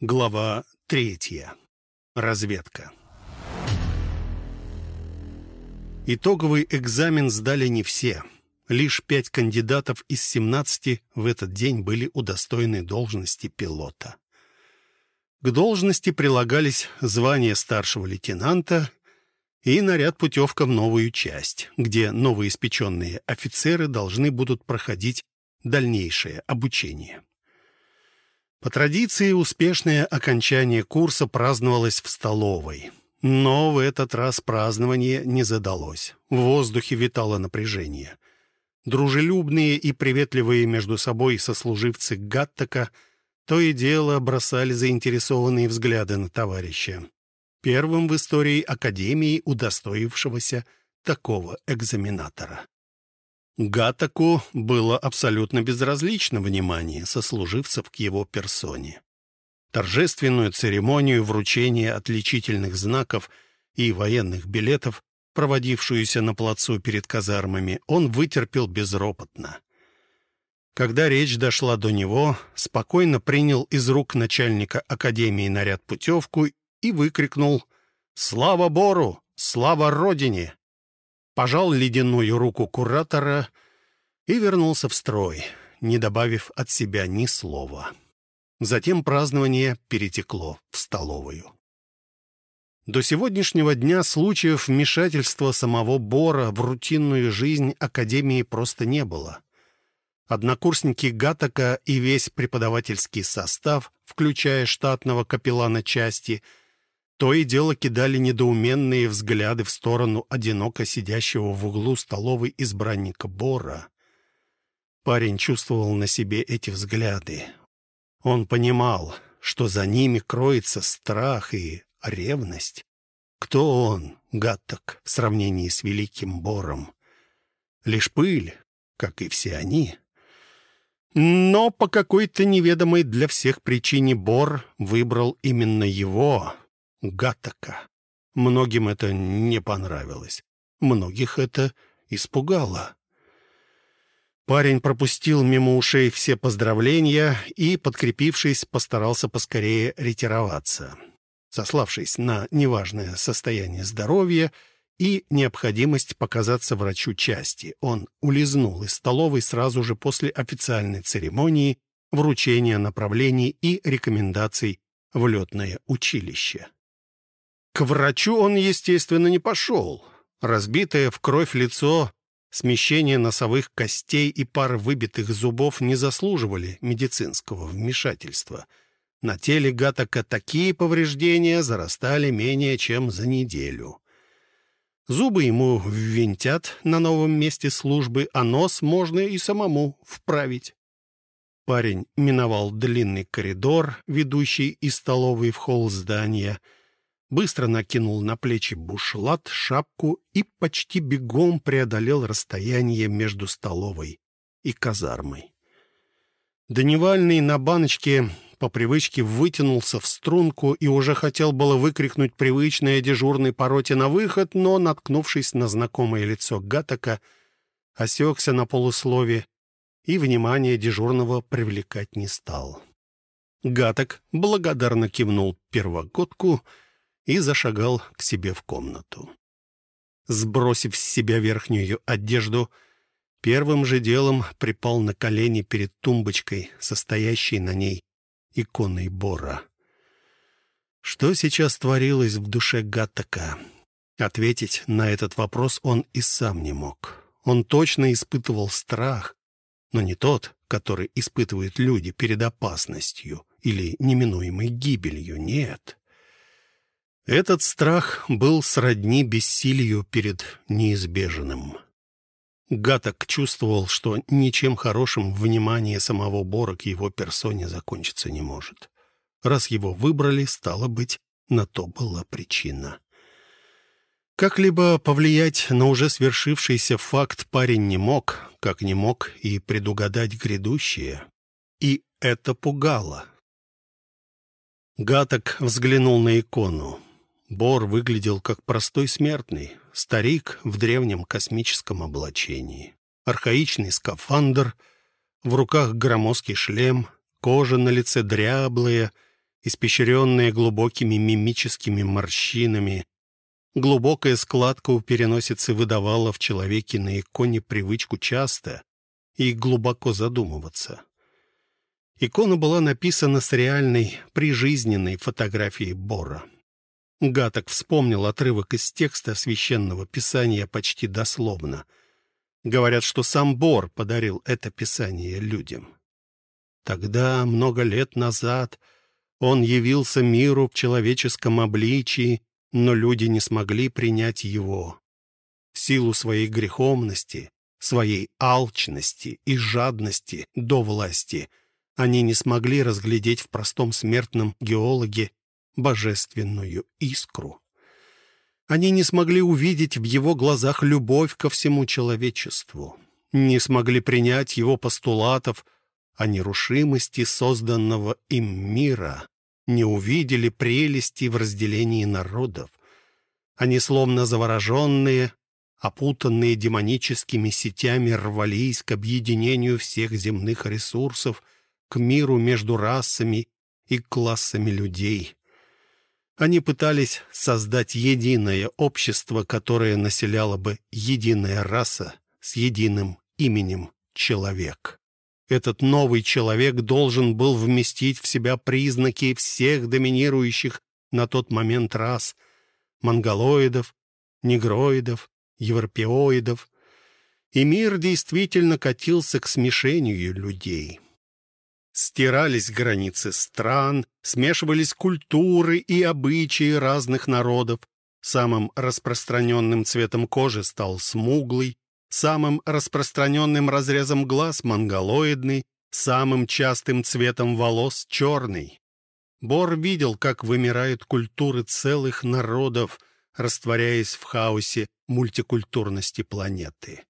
Глава третья. Разведка. Итоговый экзамен сдали не все. Лишь пять кандидатов из 17 в этот день были удостоены должности пилота. К должности прилагались звание старшего лейтенанта и наряд путевка в новую часть, где новоиспеченные офицеры должны будут проходить дальнейшее обучение. По традиции, успешное окончание курса праздновалось в столовой. Но в этот раз празднование не задалось. В воздухе витало напряжение. Дружелюбные и приветливые между собой сослуживцы Гаттака то и дело бросали заинтересованные взгляды на товарища. Первым в истории Академии удостоившегося такого экзаменатора. Гатаку было абсолютно безразлично внимание сослуживцев к его персоне. Торжественную церемонию вручения отличительных знаков и военных билетов, проводившуюся на плацу перед казармами, он вытерпел безропотно. Когда речь дошла до него, спокойно принял из рук начальника Академии наряд путевку и выкрикнул «Слава Бору! Слава Родине!» Пожал ледяную руку куратора и вернулся в строй, не добавив от себя ни слова. Затем празднование перетекло в столовую. До сегодняшнего дня случаев вмешательства самого Бора в рутинную жизнь Академии просто не было. Однокурсники Гатака и весь преподавательский состав, включая штатного капеллана части – то и дело кидали недоуменные взгляды в сторону одиноко сидящего в углу столовой избранника Бора. Парень чувствовал на себе эти взгляды. Он понимал, что за ними кроется страх и ревность. Кто он, Гаттак, в сравнении с великим Бором? Лишь пыль, как и все они. Но по какой-то неведомой для всех причине Бор выбрал именно его — Гаттака. Многим это не понравилось. Многих это испугало. Парень пропустил мимо ушей все поздравления и, подкрепившись, постарался поскорее ретироваться. Сославшись на неважное состояние здоровья и необходимость показаться врачу части, он улизнул из столовой сразу же после официальной церемонии вручения направлений и рекомендаций в летное училище. К врачу он, естественно, не пошел. Разбитое в кровь лицо, смещение носовых костей и пара выбитых зубов не заслуживали медицинского вмешательства. На теле Гатака такие повреждения зарастали менее чем за неделю. Зубы ему ввинтят на новом месте службы, а нос можно и самому вправить. Парень миновал длинный коридор, ведущий из столовой в холл здания — быстро накинул на плечи бушлат, шапку и почти бегом преодолел расстояние между столовой и казармой. Дневальный на баночке по привычке вытянулся в струнку и уже хотел было выкрикнуть привычное дежурной пороте на выход, но, наткнувшись на знакомое лицо Гатака, осекся на полуслове и внимание дежурного привлекать не стал. Гаток благодарно кивнул первогодку — зашагал к себе в комнату. Сбросив с себя верхнюю одежду, первым же делом припал на колени перед тумбочкой, состоящей на ней иконой Бора. Что сейчас творилось в душе Гаттака? Ответить на этот вопрос он и сам не мог. Он точно испытывал страх, но не тот, который испытывают люди перед опасностью или неминуемой гибелью, нет. Этот страх был сродни бессилию перед неизбежным. Гаток чувствовал, что ничем хорошим внимание самого Бора к его персоне закончиться не может. Раз его выбрали, стало быть, на то была причина. Как-либо повлиять на уже свершившийся факт парень не мог, как не мог и предугадать грядущее. И это пугало. Гаток взглянул на икону. Бор выглядел как простой смертный, старик в древнем космическом облачении. Архаичный скафандр, в руках громоздкий шлем, кожа на лице дряблая испещренные глубокими мимическими морщинами. Глубокая складка у переносицы выдавала в человеке на иконе привычку часто и глубоко задумываться. Икона была написана с реальной, прижизненной фотографией Бора. Гаток вспомнил отрывок из текста священного писания почти дословно. Говорят, что сам Бор подарил это писание людям. Тогда, много лет назад, он явился миру в человеческом обличии, но люди не смогли принять его. В силу своей греховности, своей алчности и жадности до власти — они не смогли разглядеть в простом смертном геологе божественную искру. Они не смогли увидеть в его глазах любовь ко всему человечеству, не смогли принять его постулатов о нерушимости созданного им мира, не увидели прелести в разделении народов. Они, словно завороженные, опутанные демоническими сетями, рвались к объединению всех земных ресурсов — к миру между расами и классами людей. Они пытались создать единое общество, которое населяло бы единая раса с единым именем «человек». Этот новый человек должен был вместить в себя признаки всех доминирующих на тот момент рас — монголоидов, негроидов, европеоидов. И мир действительно катился к смешению людей — Стирались границы стран, смешивались культуры и обычаи разных народов. Самым распространенным цветом кожи стал смуглый, самым распространенным разрезом глаз — монголоидный, самым частым цветом волос — черный. Бор видел, как вымирают культуры целых народов, растворяясь в хаосе мультикультурности планеты.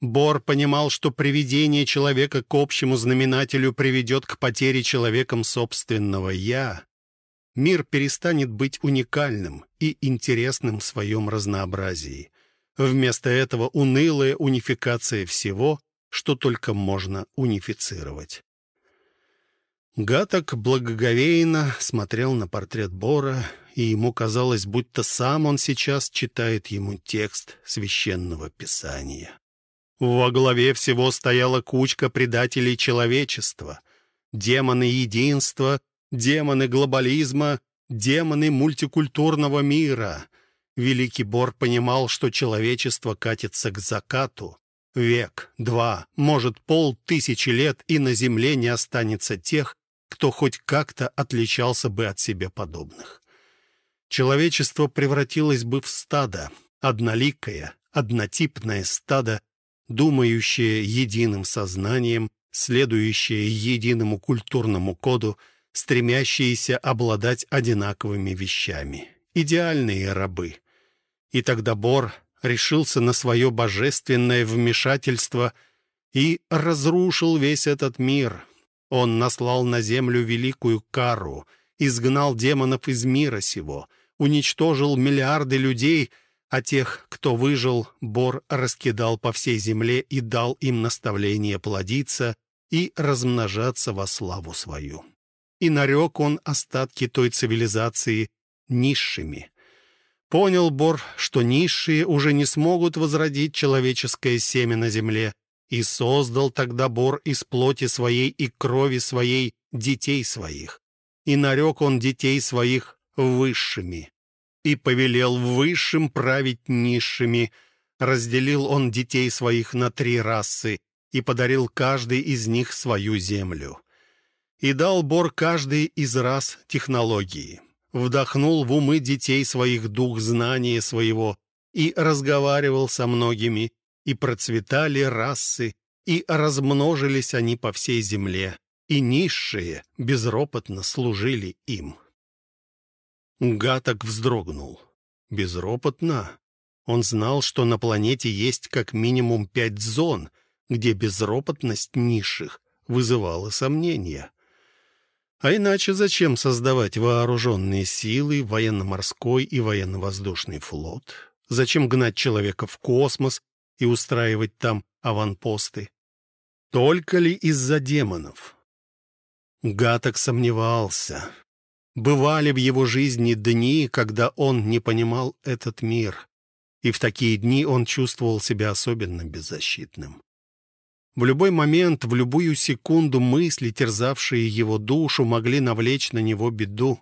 Бор понимал, что приведение человека к общему знаменателю приведет к потере человеком собственного «я». Мир перестанет быть уникальным и интересным в своем разнообразии. Вместо этого унылая унификация всего, что только можно унифицировать. Гаток благоговейно смотрел на портрет Бора, и ему казалось, будто сам он сейчас читает ему текст священного писания. Во главе всего стояла кучка предателей человечества. Демоны единства, демоны глобализма, демоны мультикультурного мира. Великий Бор понимал, что человечество катится к закату. Век, два, может, полтысячи лет, и на земле не останется тех, кто хоть как-то отличался бы от себе подобных. Человечество превратилось бы в стадо, одноликое, однотипное стадо, думающее единым сознанием, следующее единому культурному коду, стремящиеся обладать одинаковыми вещами. Идеальные рабы. И тогда Бор решился на свое божественное вмешательство и разрушил весь этот мир. Он наслал на землю великую кару, изгнал демонов из мира сего, уничтожил миллиарды людей — а тех, кто выжил, Бор раскидал по всей земле и дал им наставление плодиться и размножаться во славу свою. И нарек он остатки той цивилизации низшими. Понял Бор, что низшие уже не смогут возродить человеческое семя на земле, и создал тогда Бор из плоти своей и крови своей детей своих. И нарек он детей своих высшими и повелел высшим править низшими. Разделил он детей своих на три расы и подарил каждой из них свою землю. И дал Бор каждой из рас технологии. Вдохнул в умы детей своих дух знания своего и разговаривал со многими, и процветали расы, и размножились они по всей земле, и низшие безропотно служили им. Гаток вздрогнул. Безропотно. Он знал, что на планете есть как минимум пять зон, где безропотность низших вызывала сомнения. А иначе зачем создавать вооруженные силы, военно-морской и военно-воздушный флот? Зачем гнать человека в космос и устраивать там аванпосты? Только ли из-за демонов? Гаток сомневался. Бывали в его жизни дни, когда он не понимал этот мир, и в такие дни он чувствовал себя особенно беззащитным. В любой момент, в любую секунду мысли, терзавшие его душу, могли навлечь на него беду.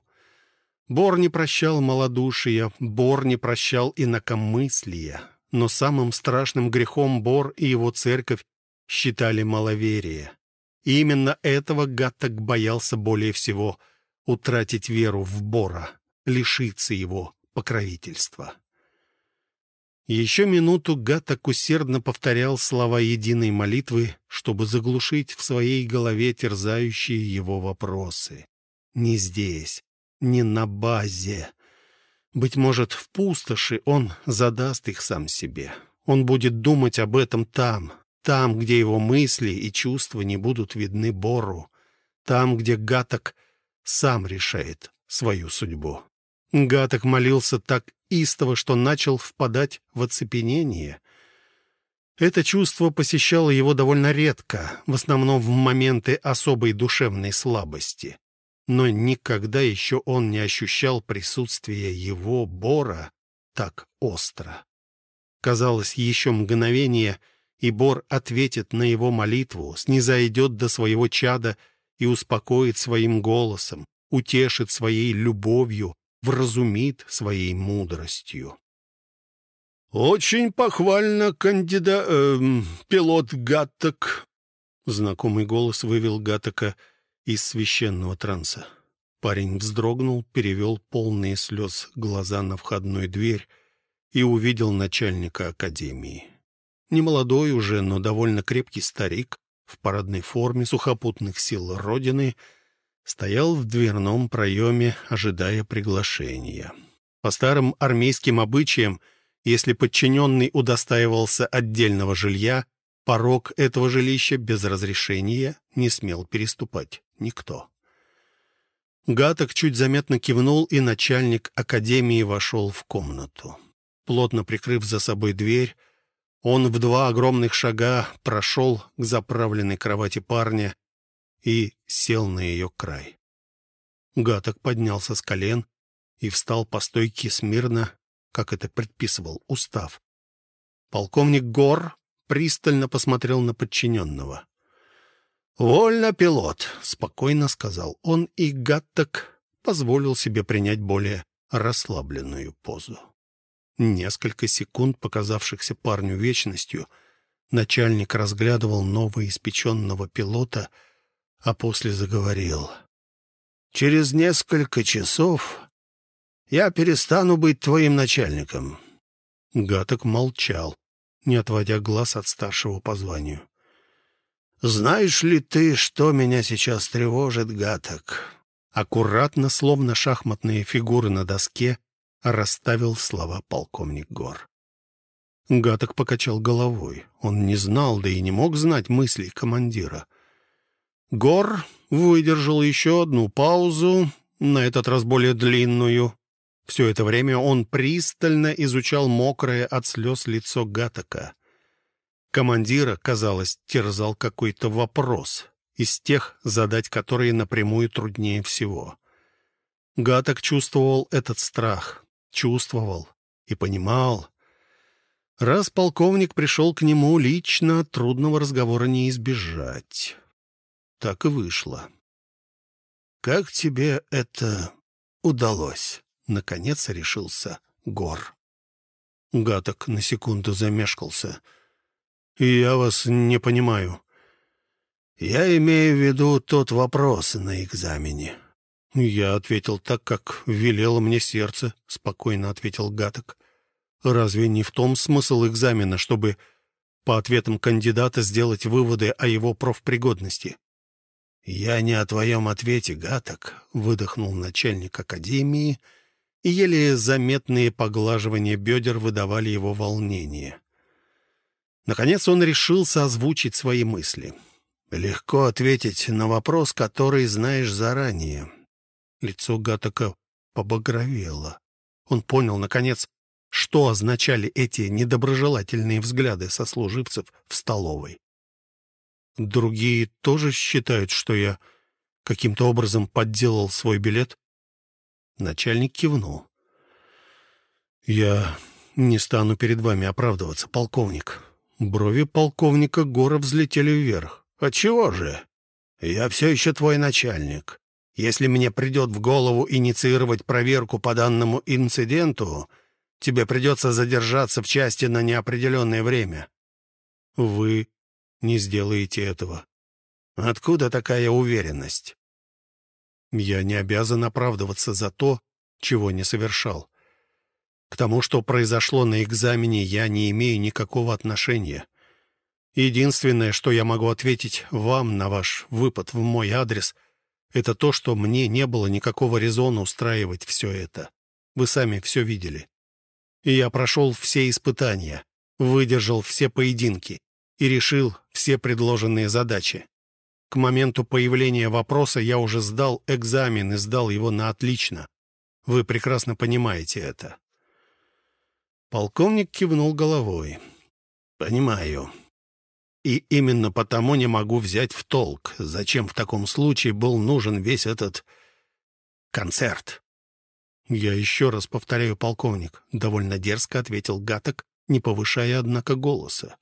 Бор не прощал малодушия, Бор не прощал инакомыслия. Но самым страшным грехом Бор и его церковь считали маловерие. И именно этого Гаттак боялся более всего — утратить веру в Бора, лишиться его покровительства. Еще минуту Гаттак усердно повторял слова единой молитвы, чтобы заглушить в своей голове терзающие его вопросы. Не здесь, не на базе. Быть может, в пустоши он задаст их сам себе. Он будет думать об этом там, там, где его мысли и чувства не будут видны Бору, там, где Гаток сам решает свою судьбу. Гаток молился так истово, что начал впадать в оцепенение. Это чувство посещало его довольно редко, в основном в моменты особой душевной слабости. Но никогда еще он не ощущал присутствия его, Бора, так остро. Казалось, еще мгновение, и Бор ответит на его молитву, снизойдет до своего чада и успокоит своим голосом, утешит своей любовью, вразумит своей мудростью. «Очень похвально, кандида... Э, пилот Гатток!» Знакомый голос вывел Гаттока из священного транса. Парень вздрогнул, перевел полные слез глаза на входную дверь и увидел начальника академии. Немолодой уже, но довольно крепкий старик в парадной форме сухопутных сил Родины — стоял в дверном проеме, ожидая приглашения. По старым армейским обычаям, если подчиненный удостаивался отдельного жилья, порог этого жилища без разрешения не смел переступать никто. Гаток чуть заметно кивнул, и начальник академии вошел в комнату. Плотно прикрыв за собой дверь, он в два огромных шага прошел к заправленной кровати парня и сел на ее край. Гаток поднялся с колен и встал по стойке смирно, как это предписывал устав. Полковник Гор пристально посмотрел на подчиненного. «Вольно, пилот», — спокойно сказал он, и Гатток позволил себе принять более расслабленную позу. Несколько секунд, показавшихся парню вечностью, начальник разглядывал новоиспеченного пилота — а после заговорил. «Через несколько часов я перестану быть твоим начальником». Гаток молчал, не отводя глаз от старшего по званию. «Знаешь ли ты, что меня сейчас тревожит, Гаток?» Аккуратно, словно шахматные фигуры на доске, расставил слова полковник Гор. Гаток покачал головой. Он не знал, да и не мог знать мыслей командира — Гор выдержал еще одну паузу, на этот раз более длинную. Все это время он пристально изучал мокрое от слез лицо Гатака. Командира, казалось, терзал какой-то вопрос, из тех, задать которые напрямую труднее всего. Гаток чувствовал этот страх, чувствовал и понимал. Раз полковник пришел к нему лично, трудного разговора не избежать. Так и вышло. «Как тебе это удалось?» — наконец решился Гор. Гаток на секунду замешкался. «Я вас не понимаю». «Я имею в виду тот вопрос на экзамене». «Я ответил так, как велело мне сердце», — спокойно ответил Гаток. «Разве не в том смысл экзамена, чтобы по ответам кандидата сделать выводы о его профпригодности?» «Я не о твоем ответе, Гаток», — выдохнул начальник академии, и еле заметные поглаживания бедер выдавали его волнение. Наконец он решился озвучить свои мысли. «Легко ответить на вопрос, который знаешь заранее». Лицо Гатока побагровело. Он понял, наконец, что означали эти недоброжелательные взгляды сослуживцев в столовой. Другие тоже считают, что я каким-то образом подделал свой билет? Начальник кивнул. «Я не стану перед вами оправдываться, полковник». Брови полковника Гора взлетели вверх. «Отчего же? Я все еще твой начальник. Если мне придет в голову инициировать проверку по данному инциденту, тебе придется задержаться в части на неопределенное время». «Вы не сделаете этого». «Откуда такая уверенность?» «Я не обязан оправдываться за то, чего не совершал. К тому, что произошло на экзамене, я не имею никакого отношения. Единственное, что я могу ответить вам на ваш выпад в мой адрес, это то, что мне не было никакого резона устраивать все это. Вы сами все видели. И я прошел все испытания, выдержал все поединки и решил все предложенные задачи. К моменту появления вопроса я уже сдал экзамен и сдал его на отлично. Вы прекрасно понимаете это. Полковник кивнул головой. «Понимаю. И именно потому не могу взять в толк, зачем в таком случае был нужен весь этот концерт». «Я еще раз повторяю, полковник», — довольно дерзко ответил Гаток, не повышая, однако, голоса.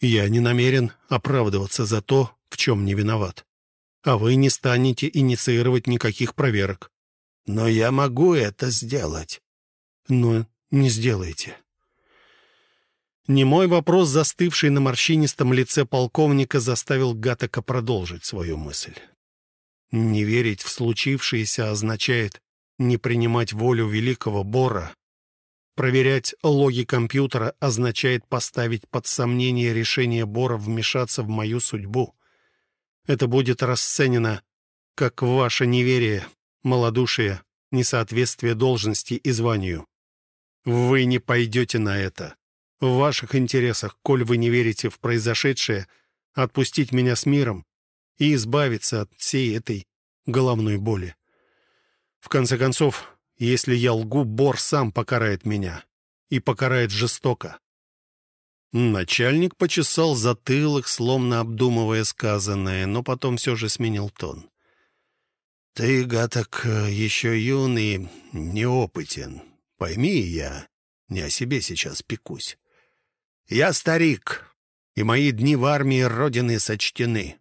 «Я не намерен оправдываться за то, в чем не виноват. А вы не станете инициировать никаких проверок». «Но я могу это сделать». «Но не сделаете. Не мой вопрос, застывший на морщинистом лице полковника, заставил Гатака продолжить свою мысль. Не верить в случившееся означает не принимать волю великого Бора. Проверять логи компьютера означает поставить под сомнение решение Бора вмешаться в мою судьбу. Это будет расценено как ваше неверие, малодушие, несоответствие должности и званию. Вы не пойдете на это. В ваших интересах, коль вы не верите в произошедшее, отпустить меня с миром и избавиться от всей этой головной боли. В конце концов, если я лгу, Бор сам покарает меня. И покарает жестоко. Начальник почесал затылок, словно обдумывая сказанное, но потом все же сменил тон. «Ты, Гаток, еще юный, неопытен. Пойми, я не о себе сейчас пекусь. Я старик, и мои дни в армии Родины сочтены.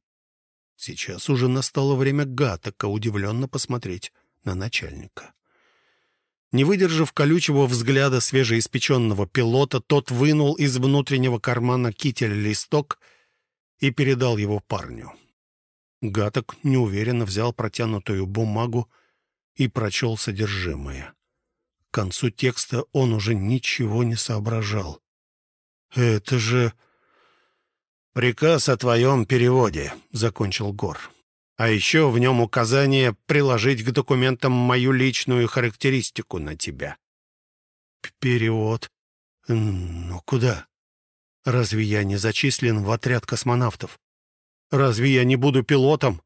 Сейчас уже настало время Гатака удивленно посмотреть на начальника. Не выдержав колючего взгляда свежеиспеченного пилота, тот вынул из внутреннего кармана кителя листок и передал его парню. Гаток неуверенно взял протянутую бумагу и прочел содержимое. К концу текста он уже ничего не соображал. «Это же...» «Приказ о твоем переводе», — закончил Гор. «А еще в нем указание приложить к документам мою личную характеристику на тебя». «Перевод? Ну куда? Разве я не зачислен в отряд космонавтов? Разве я не буду пилотом?»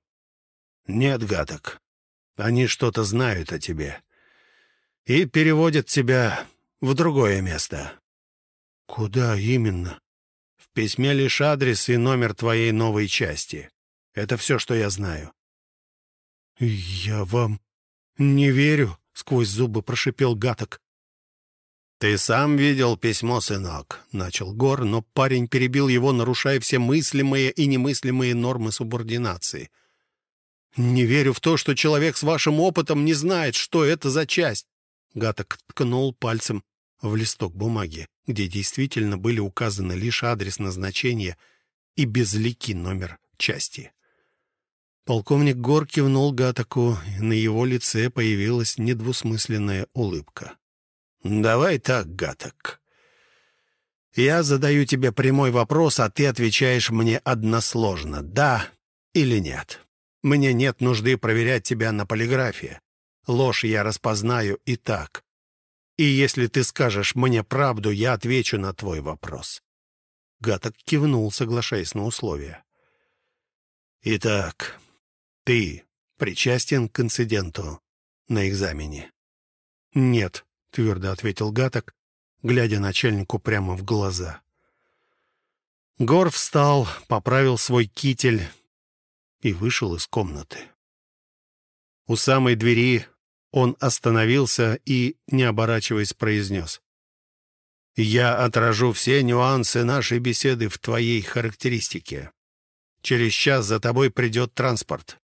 «Нет, гадок. Они что-то знают о тебе и переводят тебя в другое место». «Куда именно?» «В письме лишь адрес и номер твоей новой части. Это все, что я знаю». «Я вам не верю», — сквозь зубы прошипел Гаток. «Ты сам видел письмо, сынок», — начал Гор, но парень перебил его, нарушая все мыслимые и немыслимые нормы субординации. «Не верю в то, что человек с вашим опытом не знает, что это за часть. Гаток ткнул пальцем в листок бумаги, где действительно были указаны лишь адрес назначения и безликий номер части. Полковник Гор кивнул Гатаку, и на его лице появилась недвусмысленная улыбка. «Давай так, Гаток. Я задаю тебе прямой вопрос, а ты отвечаешь мне односложно, да или нет. Мне нет нужды проверять тебя на полиграфе. Ложь я распознаю и так. И если ты скажешь мне правду, я отвечу на твой вопрос». Гаток кивнул, соглашаясь на условия. «Итак, ты причастен к инциденту на экзамене?» «Нет», — твердо ответил Гаток, глядя начальнику прямо в глаза. Гор встал, поправил свой китель и вышел из комнаты. У самой двери Он остановился и, не оборачиваясь, произнес. «Я отражу все нюансы нашей беседы в твоей характеристике. Через час за тобой придет транспорт.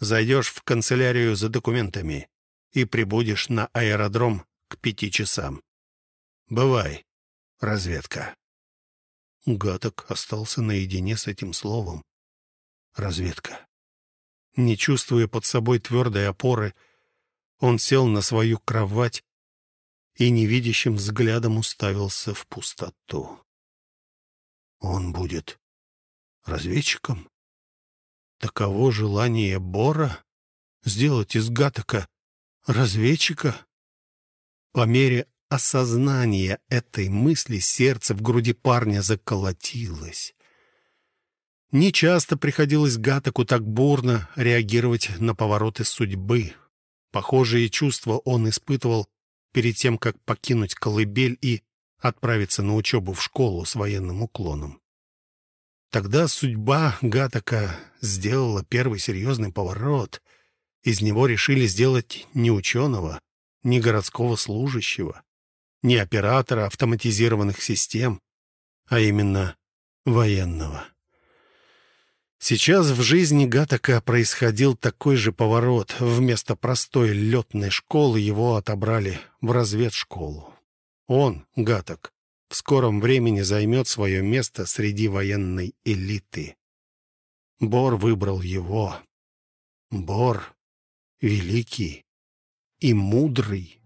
Зайдешь в канцелярию за документами и прибудешь на аэродром к пяти часам. Бывай, разведка». Гаток остался наедине с этим словом. Разведка. Не чувствуя под собой твердой опоры, он сел на свою кровать и невидящим взглядом уставился в пустоту. Он будет разведчиком? Таково желание Бора сделать из Гатака разведчика? По мере осознания этой мысли сердце в груди парня заколотилось. Нечасто приходилось Гатаку так бурно реагировать на повороты судьбы. Похожие чувства он испытывал перед тем, как покинуть колыбель и отправиться на учебу в школу с военным уклоном. Тогда судьба Гатака сделала первый серьезный поворот. Из него решили сделать не ученого, не городского служащего, не оператора автоматизированных систем, а именно военного. Сейчас в жизни Гатака происходил такой же поворот. Вместо простой летной школы его отобрали в разведшколу. Он, Гатак, в скором времени займет свое место среди военной элиты. Бор выбрал его. Бор — великий и мудрый